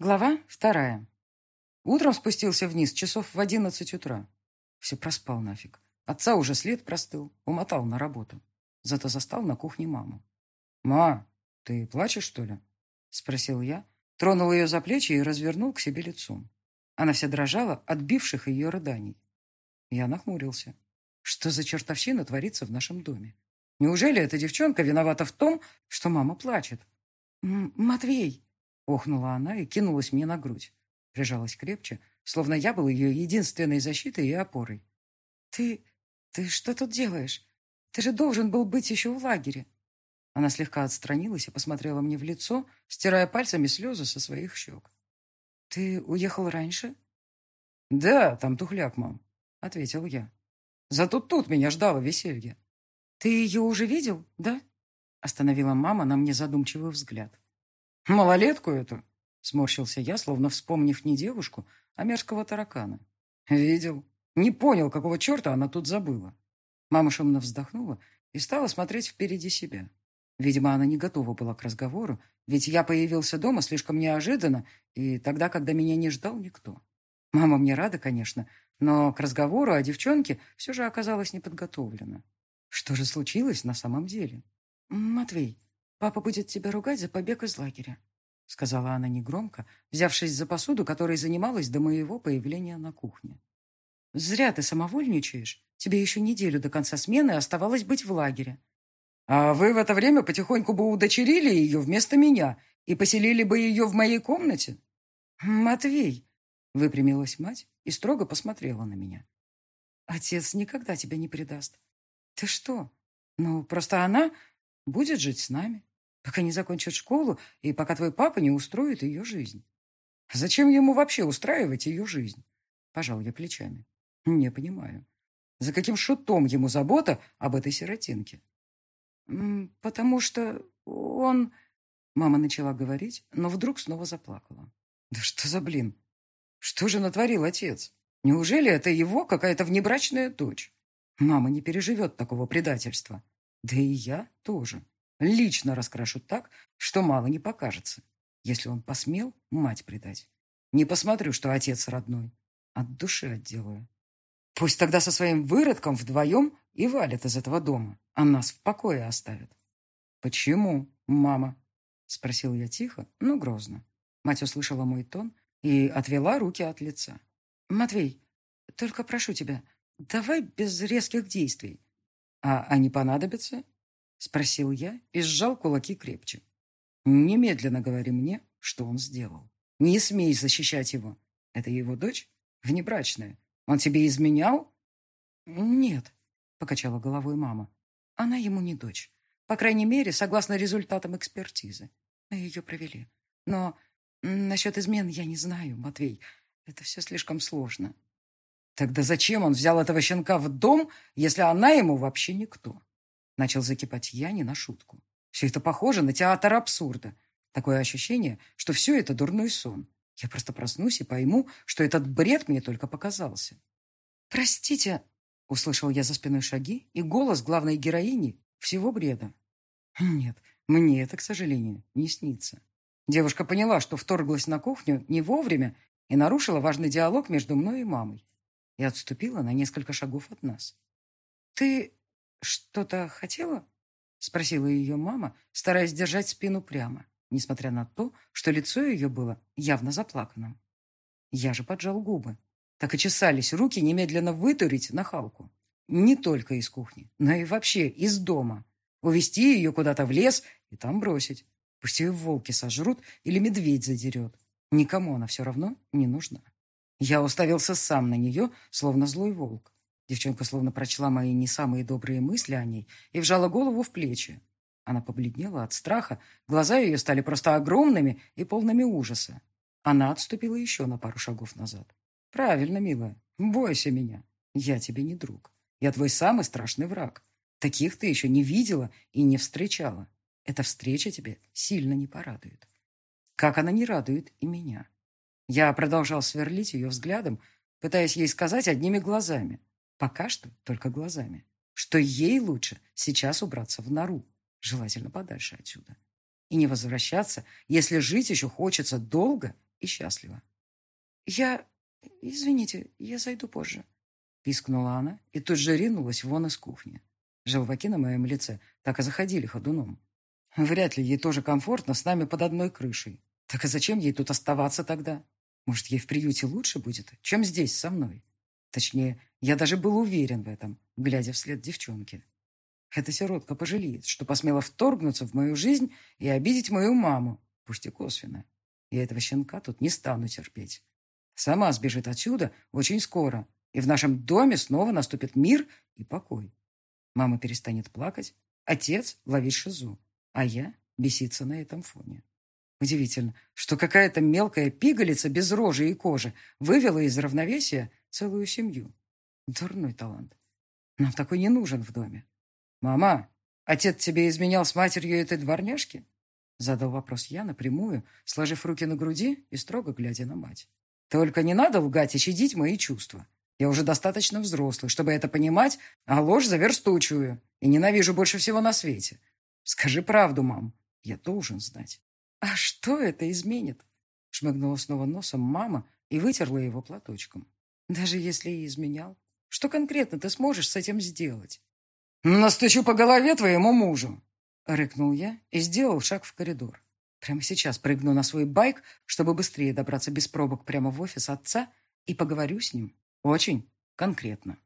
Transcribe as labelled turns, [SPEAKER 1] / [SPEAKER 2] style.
[SPEAKER 1] Глава вторая. Утром спустился вниз часов в одиннадцать утра. Все проспал нафиг. Отца уже след простыл, умотал на работу. Зато застал на кухне маму. «Ма, ты плачешь, что ли?» Спросил я, тронул ее за плечи и развернул к себе лицом. Она вся дрожала от бивших ее рыданий. Я нахмурился. Что за чертовщина творится в нашем доме? Неужели эта девчонка виновата в том, что мама плачет? «Матвей!» Охнула она и кинулась мне на грудь. Прижалась крепче, словно я был ее единственной защитой и опорой. «Ты... ты что тут делаешь? Ты же должен был быть еще в лагере». Она слегка отстранилась и посмотрела мне в лицо, стирая пальцами слезы со своих щек. «Ты уехал раньше?» «Да, там тухляк, мам», — ответил я. «Зато тут меня ждало веселье». «Ты ее уже видел, да?» Остановила мама на мне задумчивый взгляд. «Малолетку эту?» — сморщился я, словно вспомнив не девушку, а мерзкого таракана. «Видел. Не понял, какого черта она тут забыла». Мама шумно вздохнула и стала смотреть впереди себя. Видимо, она не готова была к разговору, ведь я появился дома слишком неожиданно и тогда, когда меня не ждал никто. Мама мне рада, конечно, но к разговору о девчонке все же оказалась неподготовлена. Что же случилось на самом деле? «Матвей, «Папа будет тебя ругать за побег из лагеря», — сказала она негромко, взявшись за посуду, которой занималась до моего появления на кухне. «Зря ты самовольничаешь. Тебе еще неделю до конца смены оставалось быть в лагере». «А вы в это время потихоньку бы удочерили ее вместо меня и поселили бы ее в моей комнате?» «Матвей!» — выпрямилась мать и строго посмотрела на меня. «Отец никогда тебя не предаст. Ты что? Ну, просто она будет жить с нами, пока не закончит школу и пока твой папа не устроит ее жизнь. Зачем ему вообще устраивать ее жизнь? Пожал я плечами. Не понимаю. За каким шутом ему забота об этой сиротинке? Потому что он... Мама начала говорить, но вдруг снова заплакала. Да что за блин? Что же натворил отец? Неужели это его какая-то внебрачная дочь? Мама не переживет такого предательства. Да и я тоже. Лично раскрашу так, что мало не покажется, если он посмел мать предать. Не посмотрю, что отец родной. От души отделаю. Пусть тогда со своим выродком вдвоем и валят из этого дома, а нас в покое оставят. «Почему, мама?» — спросил я тихо, но грозно. Мать услышала мой тон и отвела руки от лица. «Матвей, только прошу тебя, давай без резких действий. «А они понадобятся?» — спросил я и сжал кулаки крепче. «Немедленно говори мне, что он сделал. Не смей защищать его. Это его дочь? Внебрачная. Он тебе изменял?» «Нет», — покачала головой мама. «Она ему не дочь. По крайней мере, согласно результатам экспертизы. Ее провели. Но насчет измен я не знаю, Матвей. Это все слишком сложно. Тогда зачем он взял этого щенка в дом, если она ему вообще никто? Начал закипать я не на шутку. Все это похоже на театр абсурда. Такое ощущение, что все это дурной сон. Я просто проснусь и пойму, что этот бред мне только показался. «Простите», — услышал я за спиной шаги и голос главной героини всего бреда. Нет, мне это, к сожалению, не снится. Девушка поняла, что вторглась на кухню не вовремя и нарушила важный диалог между мной и мамой и отступила на несколько шагов от нас. «Ты что-то хотела?» — спросила ее мама, стараясь держать спину прямо, несмотря на то, что лицо ее было явно заплаканным. Я же поджал губы. Так и чесались руки немедленно вытурить нахалку. Не только из кухни, но и вообще из дома. Увести ее куда-то в лес и там бросить. Пусть ее волки сожрут или медведь задерет. Никому она все равно не нужна. Я уставился сам на нее, словно злой волк. Девчонка словно прочла мои не самые добрые мысли о ней и вжала голову в плечи. Она побледнела от страха, глаза ее стали просто огромными и полными ужаса. Она отступила еще на пару шагов назад. «Правильно, милая, бойся меня. Я тебе не друг. Я твой самый страшный враг. Таких ты еще не видела и не встречала. Эта встреча тебе сильно не порадует. Как она не радует и меня». Я продолжал сверлить ее взглядом, пытаясь ей сказать одними глазами, пока что только глазами, что ей лучше сейчас убраться в нору, желательно подальше отсюда, и не возвращаться, если жить еще хочется долго и счастлива. «Я... Извините, я зайду позже», — пискнула она и тут же ринулась вон из кухни. Желваки на моем лице так и заходили ходуном. Вряд ли ей тоже комфортно с нами под одной крышей. Так и зачем ей тут оставаться тогда? Может, ей в приюте лучше будет, чем здесь со мной? Точнее, я даже был уверен в этом, глядя вслед девчонке. Эта сиротка пожалеет, что посмела вторгнуться в мою жизнь и обидеть мою маму, пусть и косвенно. Я этого щенка тут не стану терпеть. Сама сбежит отсюда очень скоро, и в нашем доме снова наступит мир и покой. Мама перестанет плакать, отец ловить шизу, а я беситься на этом фоне. Удивительно, что какая-то мелкая пигалица без рожи и кожи вывела из равновесия целую семью. Дурной талант. Нам такой не нужен в доме. «Мама, отец тебе изменял с матерью этой дворняжки?» Задал вопрос я напрямую, сложив руки на груди и строго глядя на мать. «Только не надо лгать и щадить мои чувства. Я уже достаточно взрослый, чтобы это понимать, а ложь заверстучую и ненавижу больше всего на свете. Скажи правду, мам, я должен знать». «А что это изменит?» Шмыгнула снова носом мама и вытерла его платочком. «Даже если и изменял, что конкретно ты сможешь с этим сделать?» «Настучу по голове твоему мужу!» Рыкнул я и сделал шаг в коридор. Прямо сейчас прыгну на свой байк, чтобы быстрее добраться без пробок прямо в офис отца и поговорю с ним. Очень конкретно.